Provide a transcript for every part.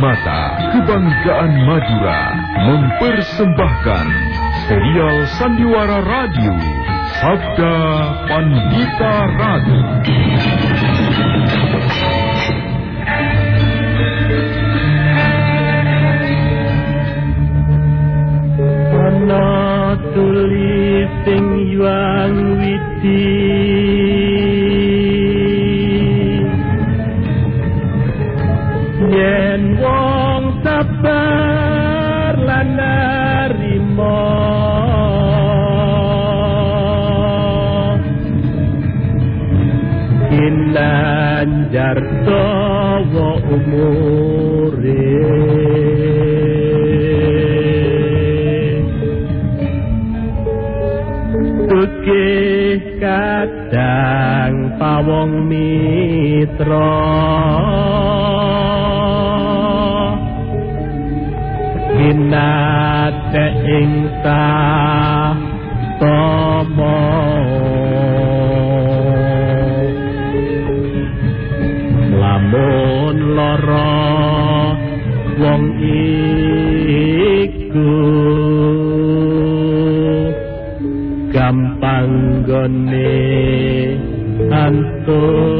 Karimata, kebanggaan Madura, mempersembahkan serial Sandiwara Radio, Sabda Pandita Ratu. Ana tulis sing yuang Yen sabar lan narima Kinanjar dawa umure. Tukih kadang pawong mitra ing tomo. Lamun loro wong iku gampang gone antuk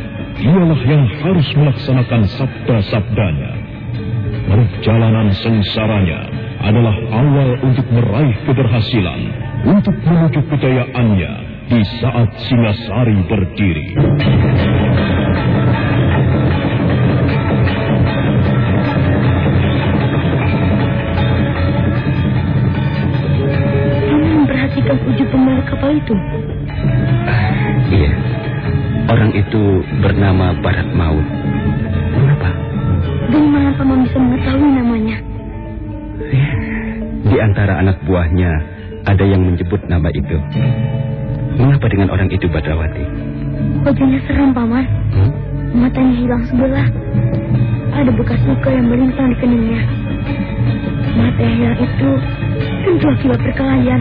dialah yang harus melaksanakan sabda-sabdanya. Perjalanan sengsaranya adalah awal untuk meraih keberhasilan, untuk menuju kejayaannya di saat Singasari berdiri. Kamu memperhatikan ujung pemilik kapal itu? Itu bernama Barat Maut. Mengapa? Dari mana paman bisa mengetahui namanya? Di antara anak buahnya ada yang menyebut nama itu. Mengapa dengan orang itu Badrawati? Wajahnya seram, paman. Hmm? Matanya hilang sebelah. Ada bekas luka yang melintang di keningnya. Mata yang hilang itu tentu akibat perkelahian.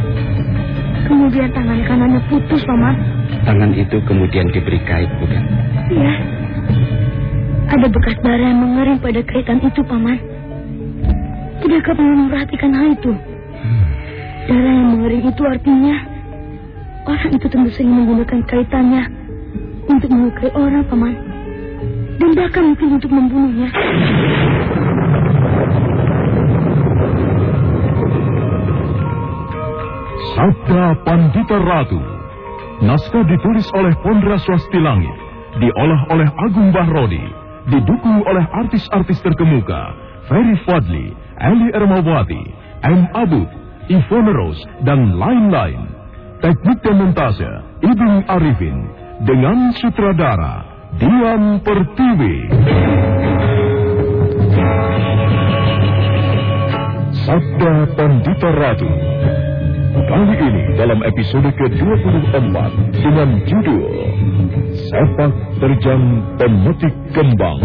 Kemudian tangan kanannya putus, paman. Tangan itu kemudian diberi kait, bukan? Iya. Ada bekas darah yang mengering pada kaitan itu, paman. Tidakkah paman memperhatikan hal itu? Darah yang mengering itu artinya orang itu tentu saja menggunakan kaitannya untuk melukai orang, paman. Dan bahkan mungkin untuk membunuhnya. Sabda Pandita Ratu. Naskah ditulis oleh Pondra Swasti Langit, diolah oleh Agung Bahrodi, didukung oleh artis-artis terkemuka, Ferry Fadli, Eli Ermawati, M. Abud, Ivone Rose, dan lain-lain. Teknik dan montase, Ibnu Arifin, dengan sutradara, Dian Pertiwi. Sabda Pandita Ratu. Kali ini dalam episode ke-24 dengan judul Sepak Terjang Pemetik Kembang.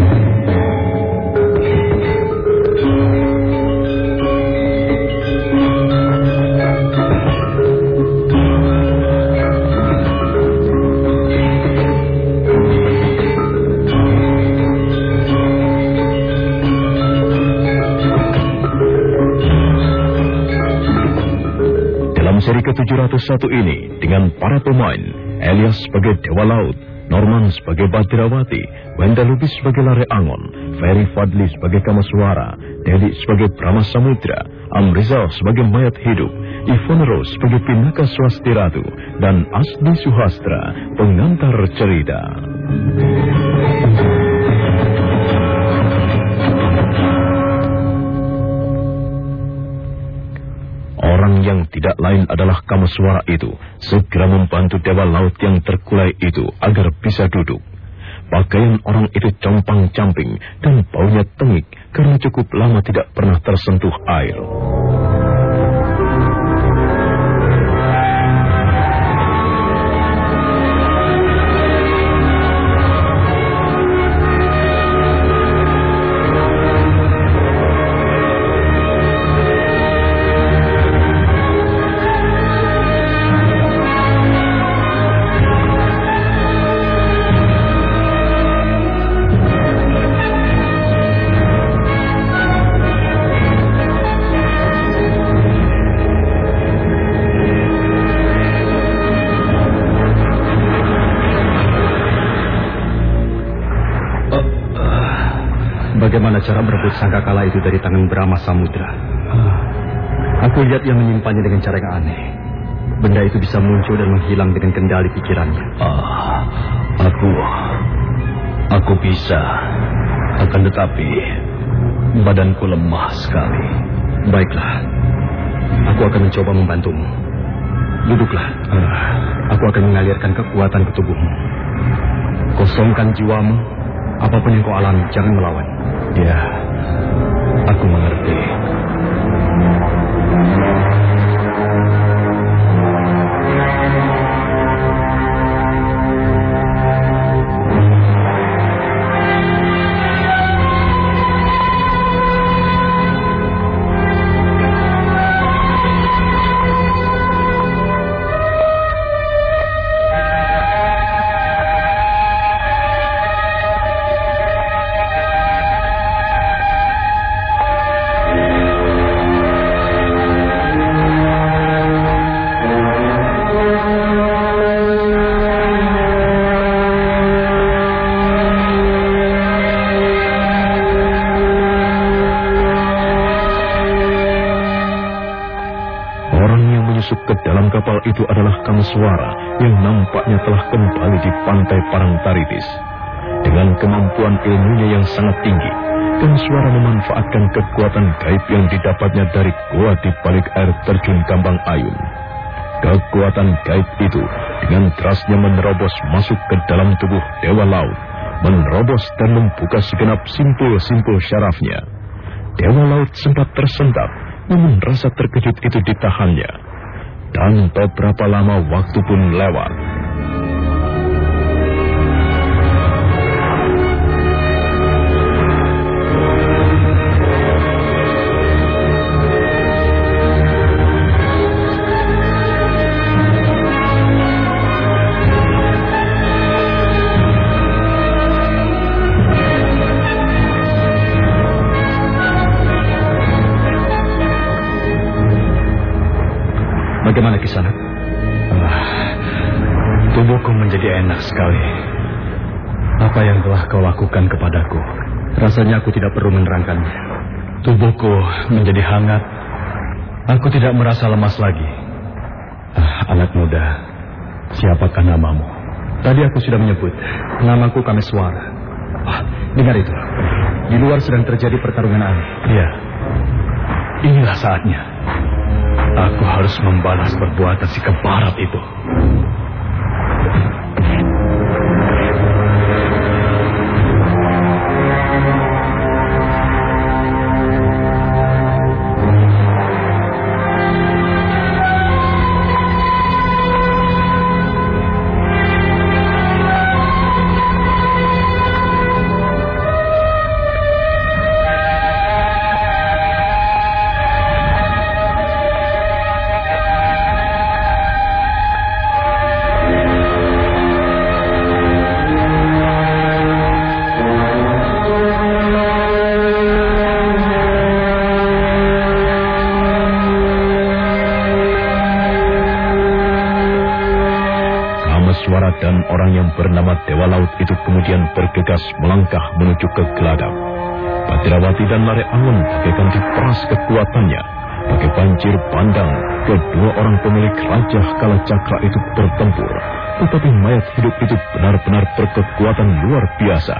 Seri ke-701 ini, dengan para pemain, Elias sebagai Dewa Laut, Norman sebagai Badrawati, Wenda Lubis sebagai Lare Angon, Ferry Fadli sebagai Kamaswara, Dedi sebagai Brahma Samudra, Amrizal sebagai Mayat Hidup, Ivone Rose sebagai Pinaka Swasti Ratu, dan Asdi Suhastra, pengantar cerita. Tidak lain adalah Kameswara itu segera membantu Dewa Laut yang terkulai itu agar bisa duduk. Pakaian orang itu compang-camping dan baunya tengik karena cukup lama tidak pernah tersentuh air. Cara merebut sangkakala itu dari tangan Brahma Samudra? Aku lihat yang menyimpannya dengan cara yang aneh. Benda itu bisa muncul dan menghilang dengan kendali pikirannya. Ah, aku, aku bisa. Akan tetapi, badanku lemah sekali. Baiklah, aku akan mencoba membantumu. Duduklah. Aku akan mengalirkan kekuatan ke tubuhmu. Kosongkan jiwamu. Apa pun yang kau alami, jangan melawan. Ya, aku mengerti. Memanfaatkan kekuatan gaib yang didapatnya dari gua di balik air terjun Kambang Ayun. Kekuatan gaib itu dengan derasnya menerobos masuk ke dalam tubuh Dewa Laut, menerobos dan membuka segenap simpul-simpul syarafnya. Dewa Laut sempat tersentak, namun rasa terkejut itu ditahannya. Dan beberapa lama waktu pun lewat. Menerangkannya. Tubuhku menjadi hangat. Aku tidak merasa lemas lagi. Ah, anak muda, siapakah namamu? Tadi aku sudah menyebut. Namaku Kameswara. Ah, dengar itu. Di luar sedang terjadi pertarungan aneh. Iya. Inilah saatnya. Aku harus membalas perbuatan si kebarat itu. Itu kemudian bergegas melangkah menuju ke Geladak. Badrawati dan Lare Angon bagaikan diperas kekuatannya. Pakai banjir pandang, kedua orang pemilik Raja Kala Cakra itu bertempur. Tetapi mayat hidup itu benar-benar berkekuatan luar biasa.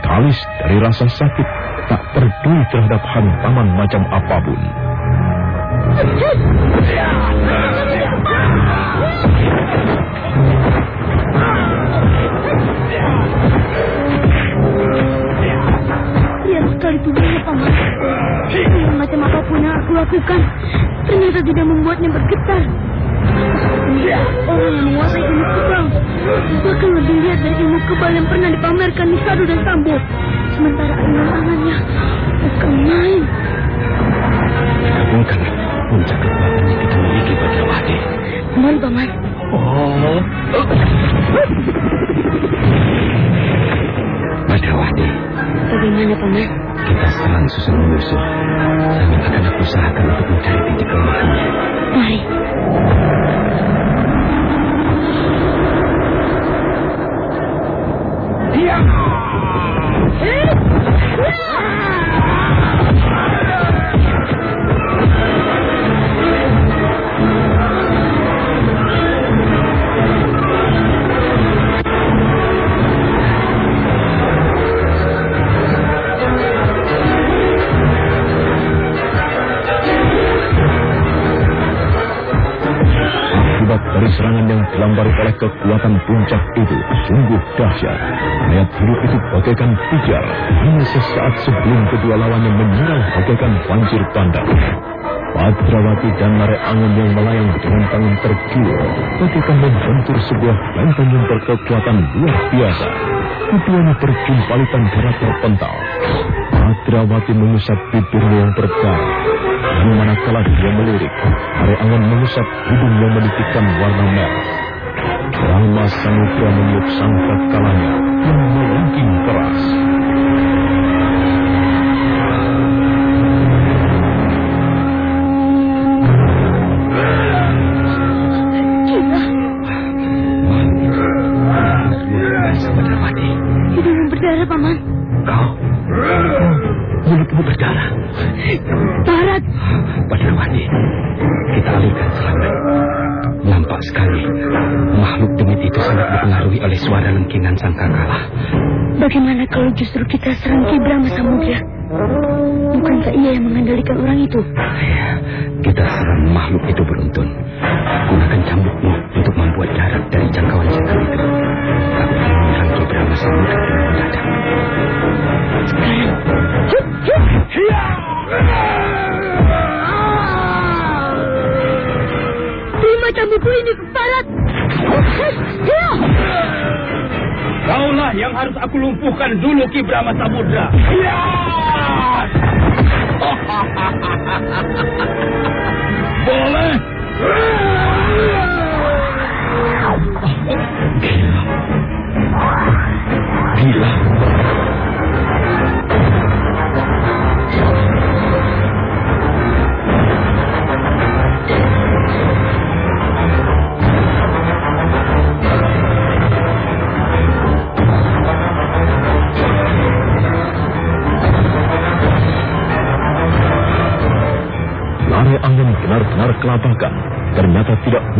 Kalis dari rasa sakit tak peduli terhadap hantaman macam apa pun. Lihat sekali tubuhnya, Paman. Dengan macam apa pun yang aku lakukan, ternyata tidak membuatnya bergetar. Orang yang menguasai ilmu kebal, bahkan lebih lihat dari ilmu kebal yang pernah dipamerkan di Sadu dan Sambo. Sementara angan-angannya bukan main. Gabungkan puncak kekuatan yang kita miliki Badrawati. Mari, Paman. Oh, Badrawati, Bagaimana, Paman? kita serang susun menyusul. Sambil akan aku usahakan untuk mencari titik kelemahannya. Mari. Akibat dari serangan yang dilambari oleh kekuatan puncak itu sungguh dahsyat. Mayat hidup itu bagaikan pijar hanya sesaat sebelum kedua lawannya menyerang bagaikan banjir bandang. Padrawati dan Lare Angon yang melayang dengan tangan terjulur bagaikan membentur sebuah lempeng yang berkekuatan luar biasa. Keduanya berjumpalitan darah terpental. Padrawati mengusap bibirnya yang berdarah. Dan manakala dia melirik, Lare Angon mengusap hidung yang menitikkan warna merah. Rama Samudra meniup sangkat kalanya yang bagaimana kalau justru kita serang Brahma Samudra.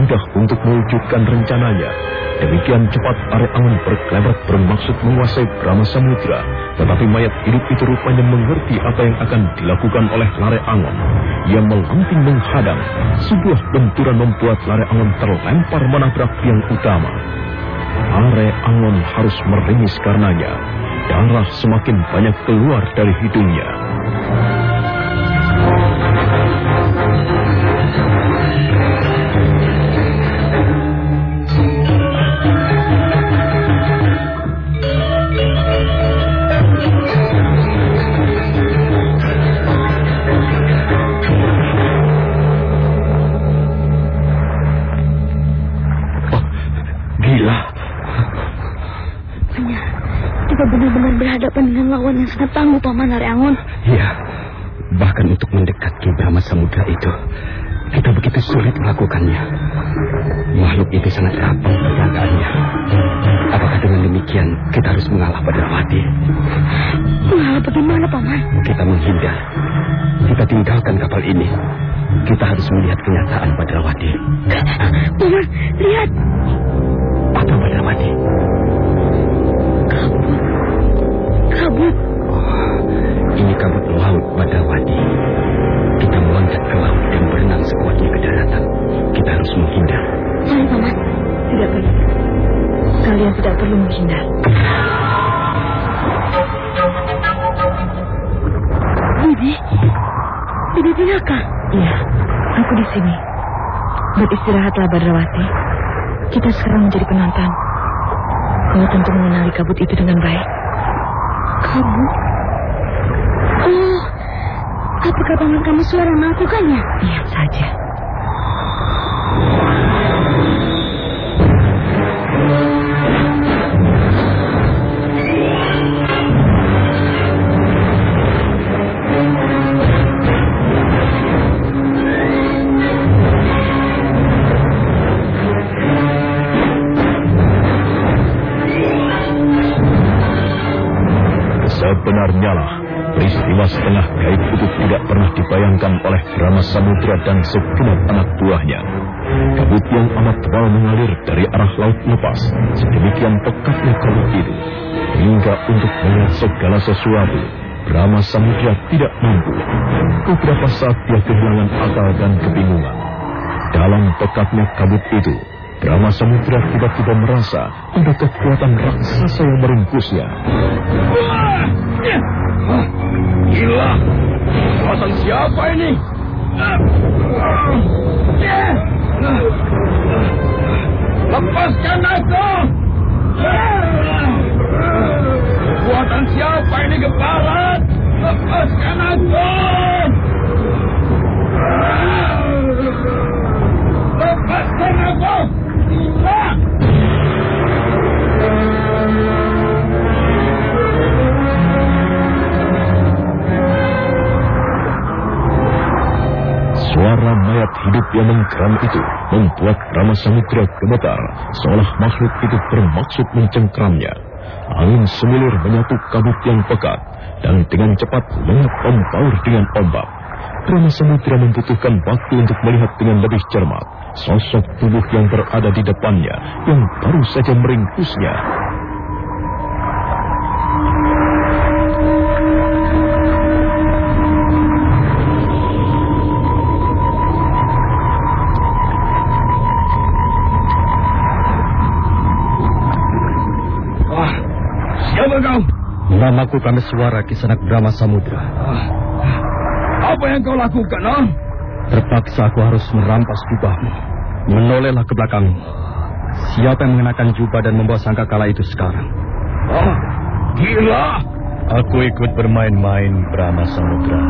Mudah untuk mewujudkan rencananya. Demikian cepat Are Angon berkelebat bermaksud menguasai Brahma Samudra. Tetapi mayat hidup itu rupanya mengerti apa yang akan dilakukan oleh Lare Angon. Ia melanting menghadang. Sebuah benturan membuat Lare Angon terlempar menabrak tiang utama. Are Angon harus meringis karenanya. Darah semakin banyak keluar dari hidungnya. Tangguh, Paman Lare Angon. Iya. Bahkan untuk mendekat Ki Brahma Samudra itu, kita begitu sulit melakukannya. Makhluk itu sangat rapuh perjagaannya. Apakah dengan demikian kita harus mengalah Badrawati? Mengalah bagaimana, Paman? Kita menghindar. Kita tinggalkan kapal ini. Kita harus melihat kenyataan Badrawati. Paman, lihat. Apa Badrawati? Kabut. Kabut. Oh, ini kabut laut Badawati. Kita meloncat ke laut dan berenang sekuatnya ke daratan. Kita harus menghindar. Sorry, Paman. Tidak perlu. Kalian tidak perlu menghindar. Bibi, Bibi Binaka. Iya, aku di sini. Beristirahatlah Badrawati. Kita sekarang menjadi penonton. Kau tentu mengenali kabut itu dengan baik. Kabut? Apakah paman kamu suara melakukannya? Lihat saja. Dibayangkan oleh Brahma Samudra dan segenap anak buahnya. Kabut yang amat tebal mengalir dari arah laut lepas, sedemikian pekatnya kabut itu, hingga untuk melihat segala sesuatu, Brahma Samudra tidak mampu. Beberapa saat dia kehilangan akal dan kebingungan. Dalam pekatnya kabut itu, Brahma Samudra tiba-tiba merasa ada kekuatan raksasa yang meringkusnya. Gila! Kekuatan siapa ini? Lepaskan aku! Kekuatan siapa ini keparat? Lepaskan aku! Lepaskan aku! Suara mayat hidup yang menggeram itu membuat Rama Samudra gemetar, seolah makhluk itu bermaksud mencengkramnya. Angin semilir menyatu kabut yang pekat, dan dengan cepat lenyap membaur dengan ombak. Rama Samudra membutuhkan waktu untuk melihat dengan lebih cermat sosok tubuh yang berada di depannya yang baru saja meringkusnya. Wah, siapa kau? Namaku Kameswara Kisanak Brahma Samudra. Apa yang kau lakukan, ah? Terpaksa aku harus merampas jubahmu. Menolehlah ke belakangmu. Siapa yang mengenakan jubah dan membawa sangkakala itu sekarang? Oh, gila! Aku ikut bermain-main Brahma Samudra.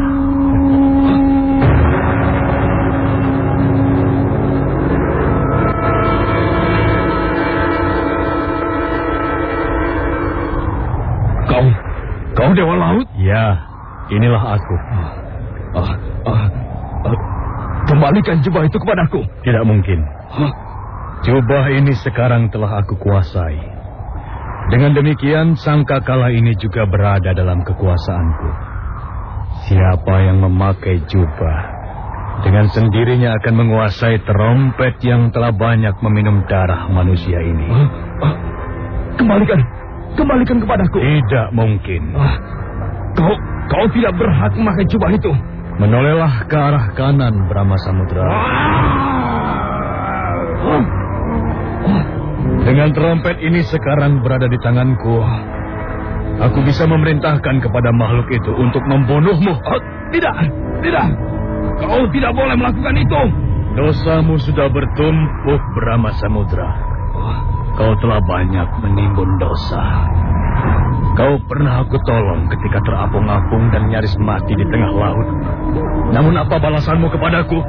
Kau, kau Dewa Laut? Ya, inilah aku. Kembalikan jubah itu kepadaku. Tidak mungkin. Hah? Jubah ini sekarang telah aku kuasai. Dengan demikian, sangkakala ini juga berada dalam kekuasaanku. Siapa yang memakai jubah, dengan sendirinya akan menguasai terompet yang telah banyak meminum darah manusia ini. Ah, ah, kembalikan, kembalikan kepadaku. Tidak mungkin. Ah, kau, kau tidak berhak memakai jubah itu. Menolehlah ke arah kanan, Brahma Samudra. Dengan terompet ini sekarang berada di tanganku. Aku bisa memerintahkan kepada makhluk itu untuk membunuhmu. ah, tidak, tidak. Kau tidak boleh melakukan itu. Dosamu sudah bertumpuk Brahma Samudra. Kau telah banyak menimbun dosa. Kau pernah aku tolong ketika terapung-apung dan nyaris mati di tengah laut. Namun apa balasanmu kepadaku?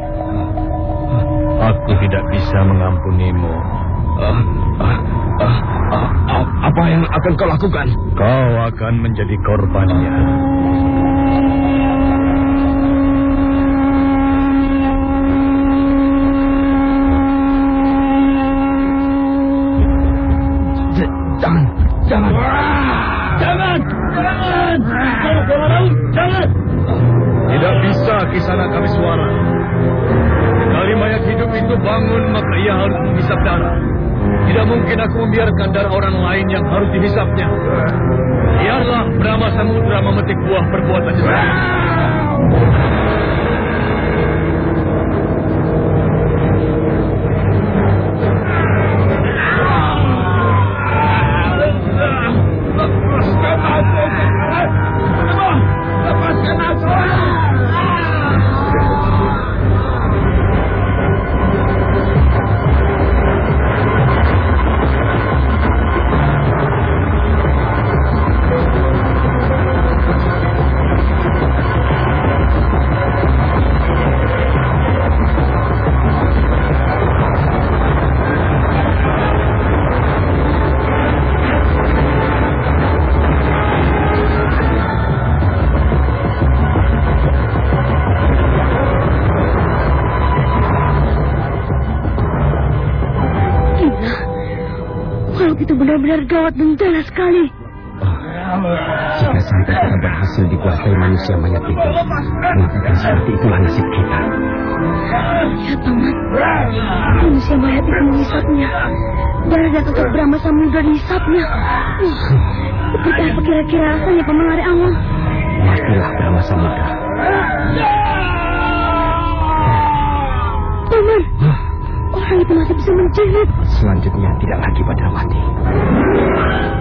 Aku tidak bisa mengampunimu. Ah, ah, ah, apa yang akan kau lakukan? Kau akan menjadi korbannya. Benar-benar gawat dan jelas sekali. Jika sampai kita berhasil dikuasai manusia mayat itu, maka seperti itulah nasib kita. Ya, Paman. Manusia mayat itu mengisapnya. Darah tetap Brahma Samudra dihisapnya. Seperti apa kira-kira rasanya, Paman Lari Angon? Matilah Brahma Samudra. Paman, orang itu masih bisa menjerit. Selanjutnya tidak lagi Badrawati. Mitra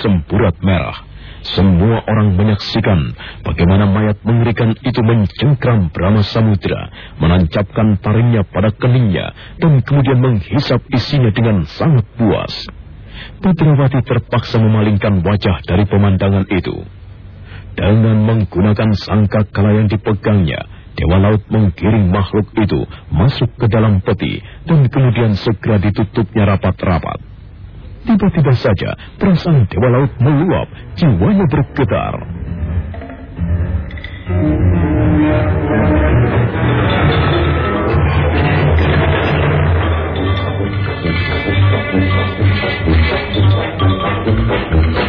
Semburat merah, semua orang menyaksikan bagaimana mayat mengerikan itu mencengkram Brahma Samudra, menancapkan taringnya pada keningnya, dan kemudian menghisap isinya dengan sangat puas. Putrawati terpaksa memalingkan wajah dari pemandangan itu. Dengan menggunakan sangka kala yang dipegangnya, Dewa Laut menggiring makhluk itu masuk ke dalam peti dan kemudian segera ditutupnya rapat-rapat. Tiba-tiba saja perasaan Dewa Laut meluap, jiwanya bergetar. Aku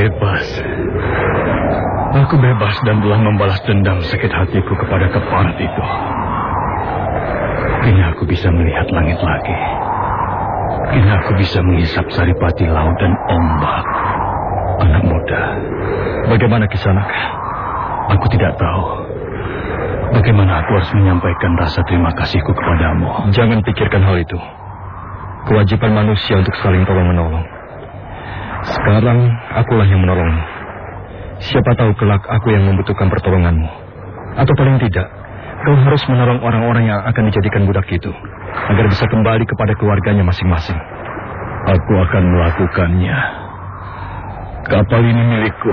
bebas. Aku bebas dan telah membalas dendam sakit hatiku kepada keparat itu. Kini aku bisa melihat langit lagi. Kini aku bisa menghisap saripati laut dan ombak. Anak muda, bagaimana kisanak? Aku tidak tahu. Bagaimana aku harus menyampaikan rasa terima kasihku kepadamu? Jangan pikirkan hal itu. Kewajiban manusia untuk saling tolong-menolong. Sekarang akulah yang menolongmu. Siapa tahu kelak aku yang membutuhkan pertolonganmu. Atau paling tidak, kau harus menolong orang-orang yang akan dijadikan budak itu. Agar bisa kembali kepada keluarganya masing-masing. Aku akan melakukannya. Kapal ini milikku.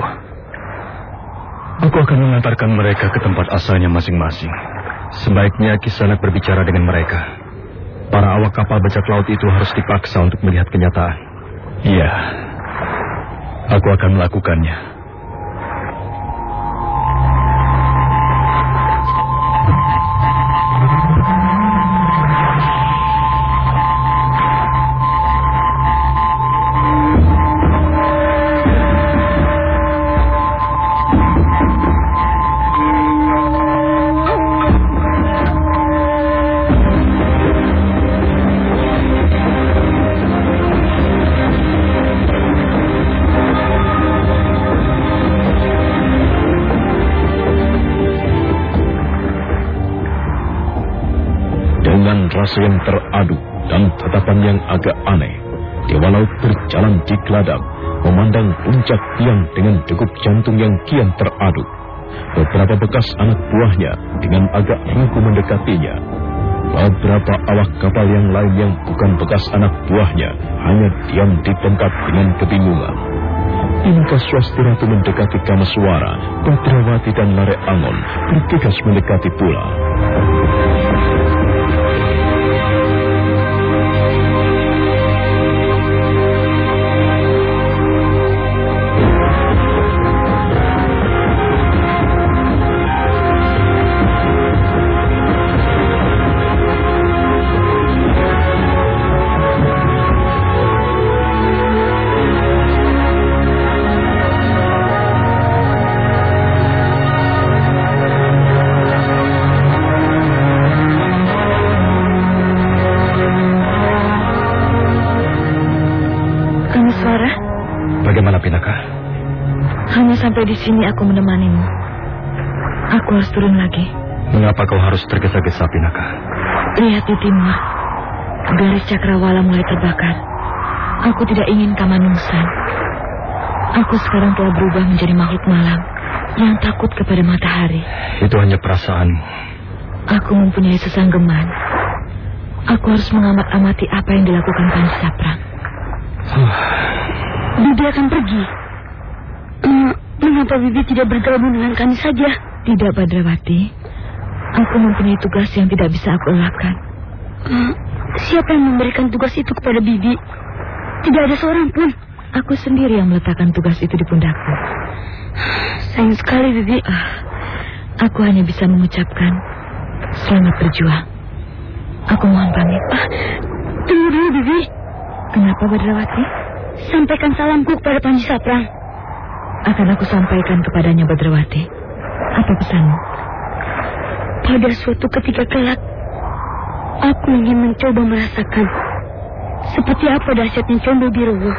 Aku akan mengantarkan mereka ke tempat asalnya masing-masing. Sebaiknya Kisanak berbicara dengan mereka. Para awak kapal bajak laut itu harus dipaksa untuk melihat kenyataan. Iya. Aku akan melakukannya. Yang teraduk dan tatapan yang agak aneh, Dewa Laut berjalan di geladak, memandang puncak tiang dengan degup jantung yang kian teraduk. Beberapa bekas anak buahnya dengan agak ragu mendekatinya. Beberapa awak kapal yang lain yang bukan bekas anak buahnya hanya diam di tempat dengan kebingungan. Pinka Swasti Ratu mendekati Kamaswara, Badrawati dan Lare Angon bergegas mendekati pula. Aku menemanimu. Aku harus turun lagi. Mengapa kau harus tergesa-gesa Pinaka? Lihat di timur. Garis cakrawala mulai terbakar. Aku tidak ingin kamanungsan. Aku sekarang telah berubah menjadi makhluk malam yang takut kepada matahari. Itu hanya perasaanmu. Aku mempunyai sesanggeman. Aku harus mengamat-amati apa yang dilakukan Panji Saprang. Bibi akan pergi. Mengapa Bibi tidak bergabung dengan kami saja? Tidak, Badrawati. Aku mempunyai tugas yang tidak bisa aku elakkan. Eh, siapa yang memberikan tugas itu kepada Bibi? Tidak ada seorang pun. Aku sendiri yang meletakkan tugas itu di pundakku. Sayang sekali, Bibi. Ah, aku hanya bisa mengucapkan selamat berjuang. Aku mohon pamit. Ah, tunggu dulu, Bibi. Kenapa Badrawati? Sampaikan salamku kepada Panji Saprang. Akan aku sampaikan kepadanya Badrawati. Apa pesanmu? Pada suatu ketika kelak, aku ingin mencoba merasakan seperti apa dahsyatnya Condo Birowo.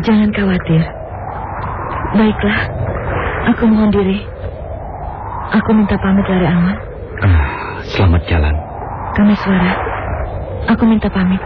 Jangan khawatir. Baiklah, aku mohon diri. Aku minta pamit Lari Angon. Ah, selamat jalan. Kami suara. Aku minta pamit.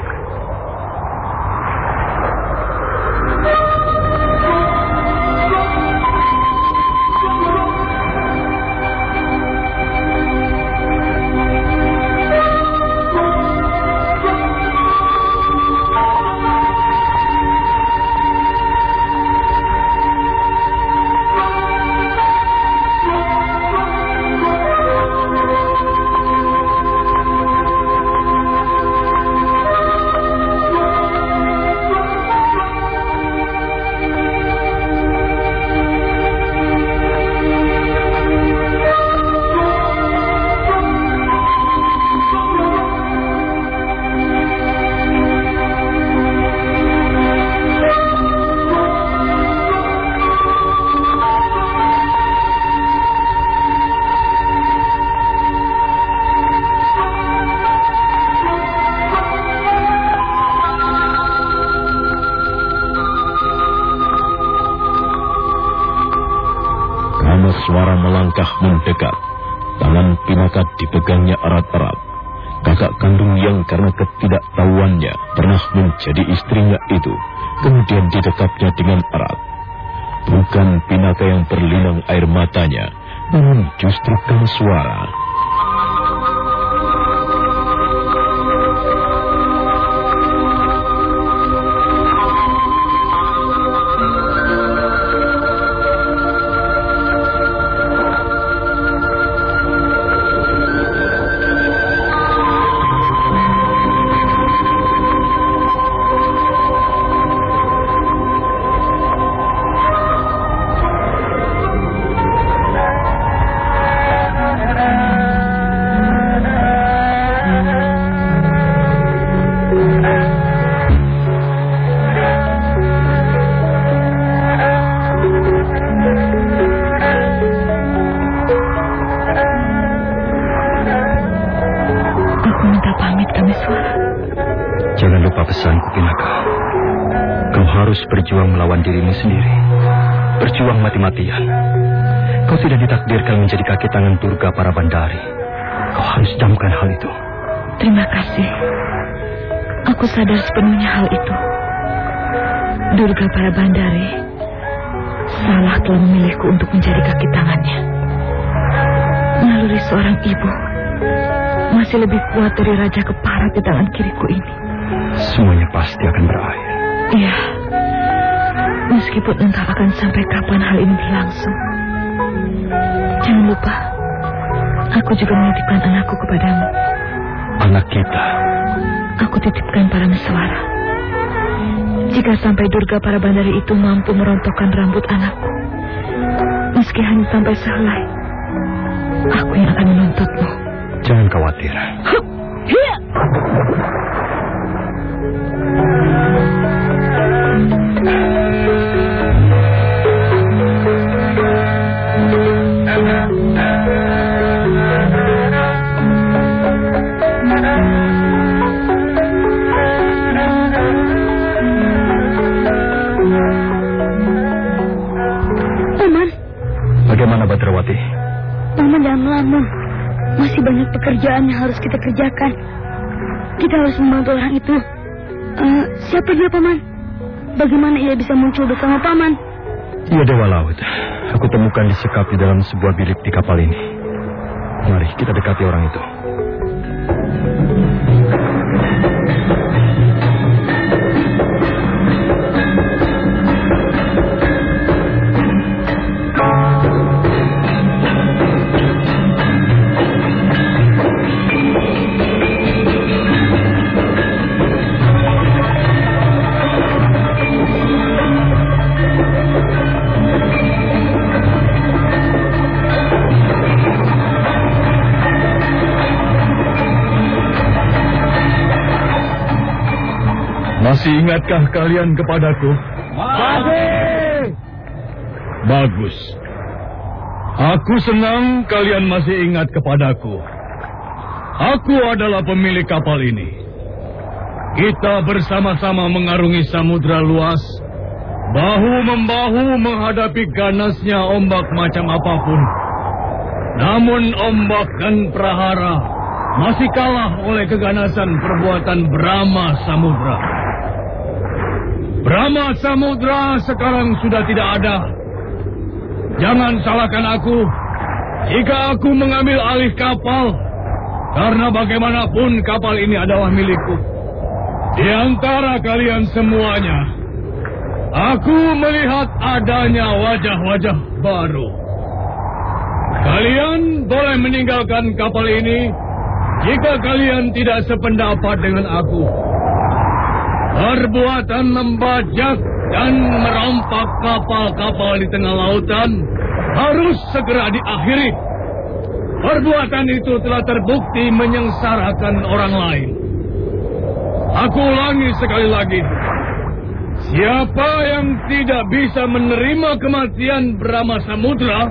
Berjuang melawan dirimu sendiri. Berjuang mati-matian. Kau tidak ditakdirkan menjadi kaki tangan Durga para bandari. Kau harus camkan hal itu. Terima kasih. Aku sadar sepenuhnya hal itu. Durga para bandari salah telah memilihku untuk menjadi kaki tangannya. Naluri seorang ibu masih lebih kuat dari Raja Kepara di tangan kiriku ini. Semuanya pasti akan berakhir. Iya. Meskipun entah akan sampai kapan hal ini berlangsung. Jangan lupa, aku juga menitipkan anakku kepadamu. Anak kita? Aku titipkan para meswara. Jika sampai Durga para bandari itu mampu merontokkan rambut anakku, meski hanya sampai sehelai, aku yang akan menuntutmu. Jangan khawatir. Hup, hiya. Badrawati? Paman jangan melamun. Masih banyak pekerjaan yang harus kita kerjakan. Kita harus membantu orang itu. Eh, siapa dia, Paman? Bagaimana ia bisa muncul bersama Paman? Iya Dewa Laut. Aku temukan disekap di dalam sebuah bilik di kapal ini. Mari kita dekati orang itu. Masih ingatkah kalian kepadaku? Masih! Bagus. Aku senang kalian masih ingat kepadaku. Aku adalah pemilik kapal ini. Kita bersama-sama mengarungi samudra luas, bahu-membahu menghadapi ganasnya ombak macam apa pun. Namun ombak dan prahara masih kalah oleh keganasan perbuatan Brahma Samudra. Brahma Samudra sekarang sudah tidak ada. Jangan salahkan aku jika aku mengambil alih kapal. Karena bagaimanapun kapal ini adalah milikku. Di antara kalian semuanya, aku melihat adanya wajah-wajah baru. Kalian boleh meninggalkan kapal ini jika kalian tidak sependapat dengan aku. Perbuatan membajak dan merampak kapal-kapal di tengah lautan harus segera diakhiri. Perbuatan itu telah terbukti menyengsarakan orang lain. Aku ulangi sekali lagi. Siapa yang tidak bisa menerima kematian Brahma Samudra,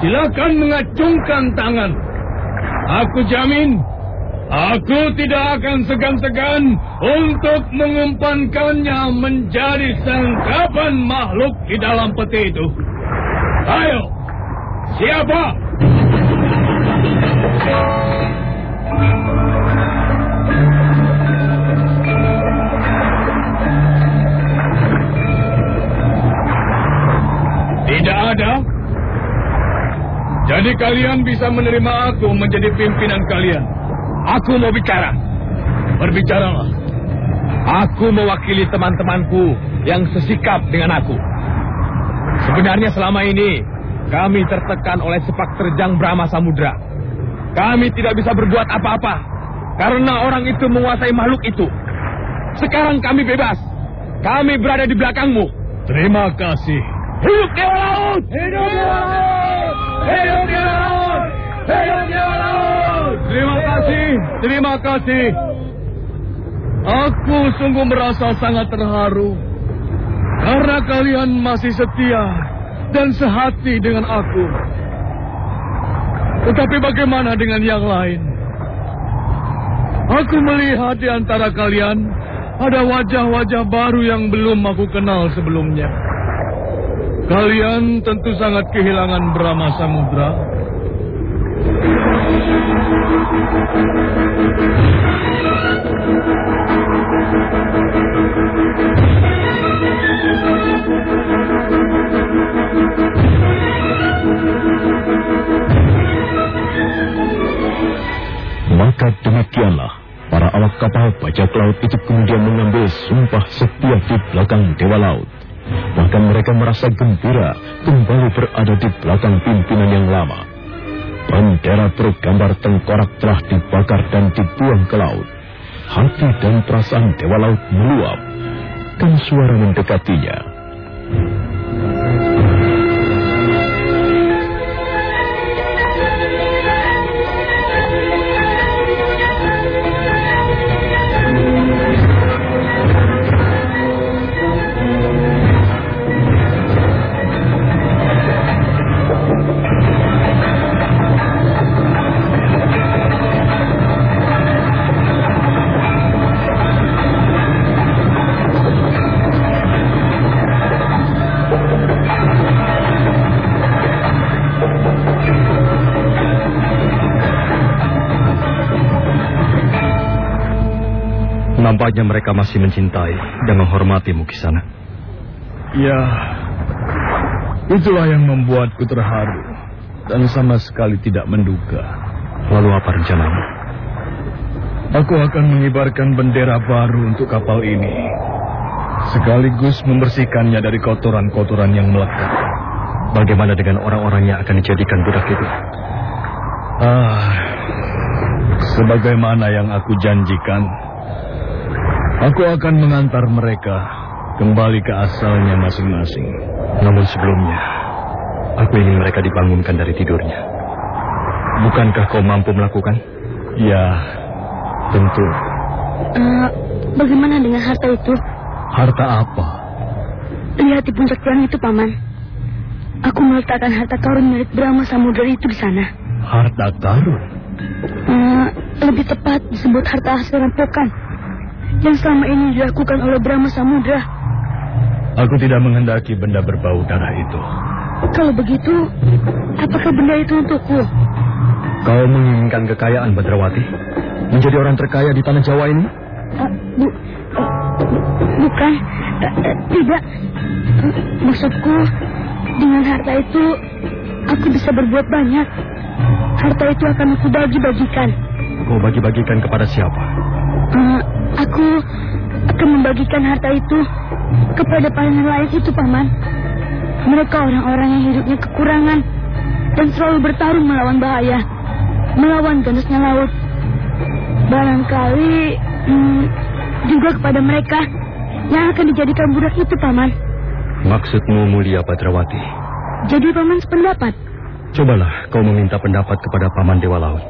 silakan mengacungkan tangan. Aku jamin, aku tidak akan segan-segan untuk mengumpankannya menjadi sangkapan makhluk di dalam peti itu. Ayo, siapa? Tidak ada. Jadi kalian bisa menerima aku menjadi pimpinan kalian. Aku mau bicara. Berbicaralah. Aku mewakili teman-temanku yang sesikap dengan aku. Sebenarnya selama ini kami tertekan oleh sepak terjang Brahma Samudra. Kami tidak bisa berbuat apa-apa karena orang itu menguasai makhluk itu. Sekarang kami bebas. Kami berada di belakangmu. Terima kasih. Hidup Dewa Laut! Hidup Dewa Laut! Hidup Dewa Laut! Hidup Dewa Laut! Terima kasih, terima kasih. Aku sungguh merasa sangat terharu karena kalian masih setia dan sehati dengan aku. Tetapi bagaimana dengan yang lain? Aku melihat di antara kalian ada wajah-wajah baru yang belum aku kenal sebelumnya. Kalian tentu sangat kehilangan Brahma Samudra. Maka demikianlah para awak kapal bajak laut itu kemudian mengambil sumpah setia di belakang Dewa Laut. Bahkan mereka merasa gembira kembali berada di belakang pimpinan yang lama. Bendera bergambar tengkorak telah dibakar dan dibuang ke laut. Hati dan perasaan Dewa Laut meluap. Dan suara mendekatinya. Nampaknya mereka masih mencintai dan menghormati Mukisana. Ya, itulah yang membuatku terharu dan sama sekali tidak menduga. Lalu apa rencanamu? Aku akan mengibarkan bendera baru untuk kapal ini. Sekaligus membersihkannya dari kotoran-kotoran yang melekat. Bagaimana dengan orang-orang yang akan dijadikan budak itu? Ah, sebagaimana yang aku janjikan, aku akan mengantar mereka kembali ke asalnya masing-masing. Namun sebelumnya, aku ingin mereka dibangunkan dari tidurnya. Bukankah kau mampu melakukan? Ya, tentu. Uh, bagaimana dengan harta itu? Harta apa? Lihat di puncak tiang itu, Paman. Aku meletakkan harta karun milik Brahma Samudra itu di sana. Harta karun? Uh, lebih tepat disebut harta hasil rampokan yang selama ini dilakukan oleh Brahma Samudra. Aku tidak menghendaki benda berbau darah itu. Kalau begitu, apakah benda itu untukku? Kau menginginkan kekayaan Badrawati? Menjadi orang terkaya di tanah Jawa ini? Uh, bu, uh, bukan, uh, uh, tidak. Uh, maksudku, dengan harta itu, aku bisa berbuat banyak. Harta itu akan aku bagi-bagikan. Kau bagi-bagikan kepada siapa? Uh, aku akan membagikan harta itu kepada para nelayan itu, Paman. Mereka orang-orang yang hidupnya kekurangan dan selalu bertarung melawan bahaya, melawan ganasnya laut. Barangkali hmm, juga kepada mereka yang akan dijadikan budak itu, Paman. Maksudmu mulia Badrawati? Jadi Paman sependapat? Cobalah kau meminta pendapat kepada Paman Dewa Laut.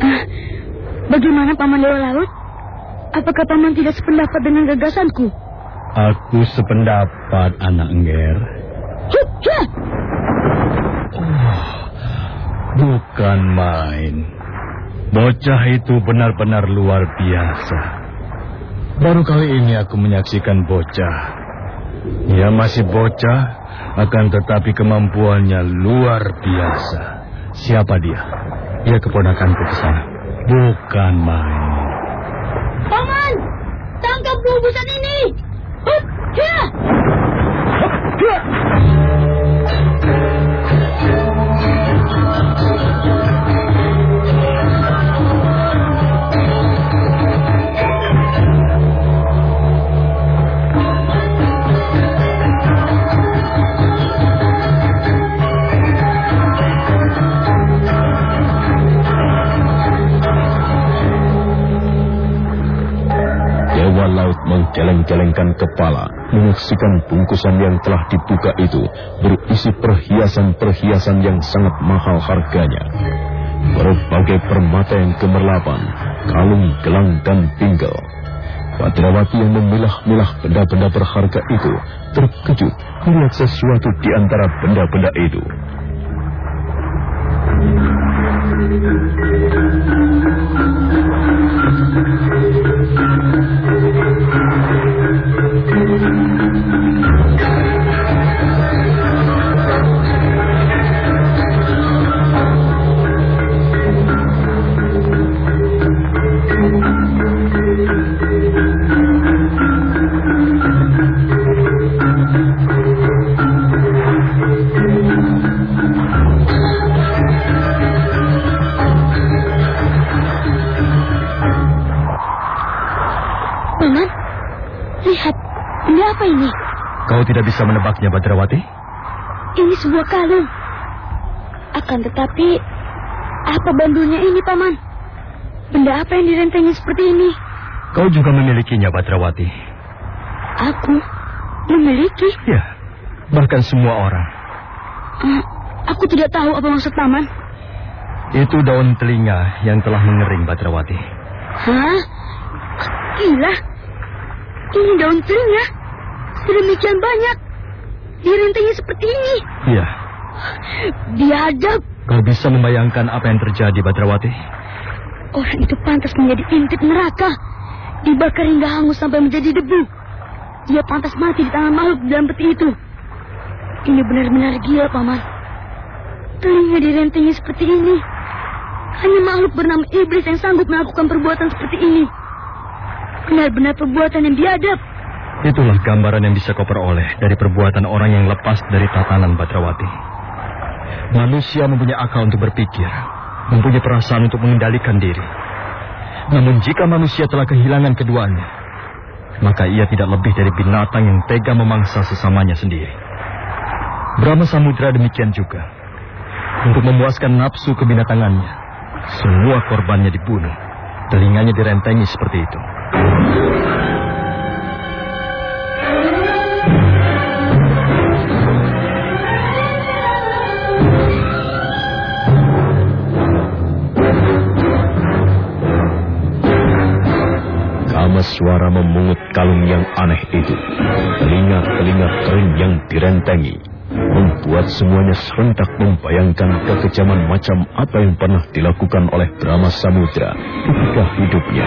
Ah, bagaimana Paman Dewa Laut? Apakah Paman tidak sependapat dengan gagasanku? Aku sependapat, anak Engger. Hah, Oh, bukan main. Bocah itu benar-benar luar biasa. Baru kali ini aku menyaksikan bocah. Ia masih bocah, akan tetapi kemampuannya luar biasa. Siapa dia? Ia keponakanku ke sana. Bukan main. Paman! Tangkap bubusan ini! Hup, menggeleng-gelengkan kepala, menyaksikan bungkusan yang telah dibuka itu berisi perhiasan-perhiasan yang sangat mahal harganya. Berbagai permata yang gemerlapan, kalung, gelang, dan pinggel. Padrawati yang memilah-milah benda-benda berharga itu terkejut melihat sesuatu di antara benda-benda itu. Paman, lihat. Thank you. Kau tidak bisa menebaknya, Badrawati? Ini sebuah kalung. Akan tetapi, apa bandulnya ini, Paman? Benda apa yang direntengi seperti ini? Kau juga memilikinya, Badrawati. Aku memiliki? Ya, bahkan semua orang. Uh, aku tidak tahu apa maksud Paman. Itu daun telinga yang telah mengering, Badrawati. Hah? Gila. Ini daun telinga. Sedemikian banyak. Direntengi seperti ini. Iya. Biadab. Kau bisa membayangkan apa yang terjadi, Badrawati? Orang itu pantas menjadi intip neraka. Dibakar hingga hangus sampai menjadi debu. Dia pantas mati di tangan makhluk dalam peti itu. Ini benar-benar gila, Paman. Telinga direntengi seperti ini. Hanya makhluk bernama iblis yang sanggup melakukan perbuatan seperti ini. Benar-benar perbuatan yang biadab. Itulah gambaran yang bisa kau peroleh dari perbuatan orang yang lepas dari tatanan Badrawati. Manusia mempunyai akal untuk berpikir, mempunyai perasaan untuk mengendalikan diri. Namun jika manusia telah kehilangan keduanya, maka ia tidak lebih dari binatang yang tega memangsa sesamanya sendiri. Brahma Samudra demikian juga. Untuk memuaskan nafsu kebinatangannya, semua korbannya dibunuh. Telinganya direntengi seperti itu. Suara memungut kalung yang aneh itu. Telinga-telinga kering yang direntengi. Membuat semuanya serentak membayangkan kekejaman macam apa yang pernah dilakukan oleh Brahma Samudra ketika hidupnya.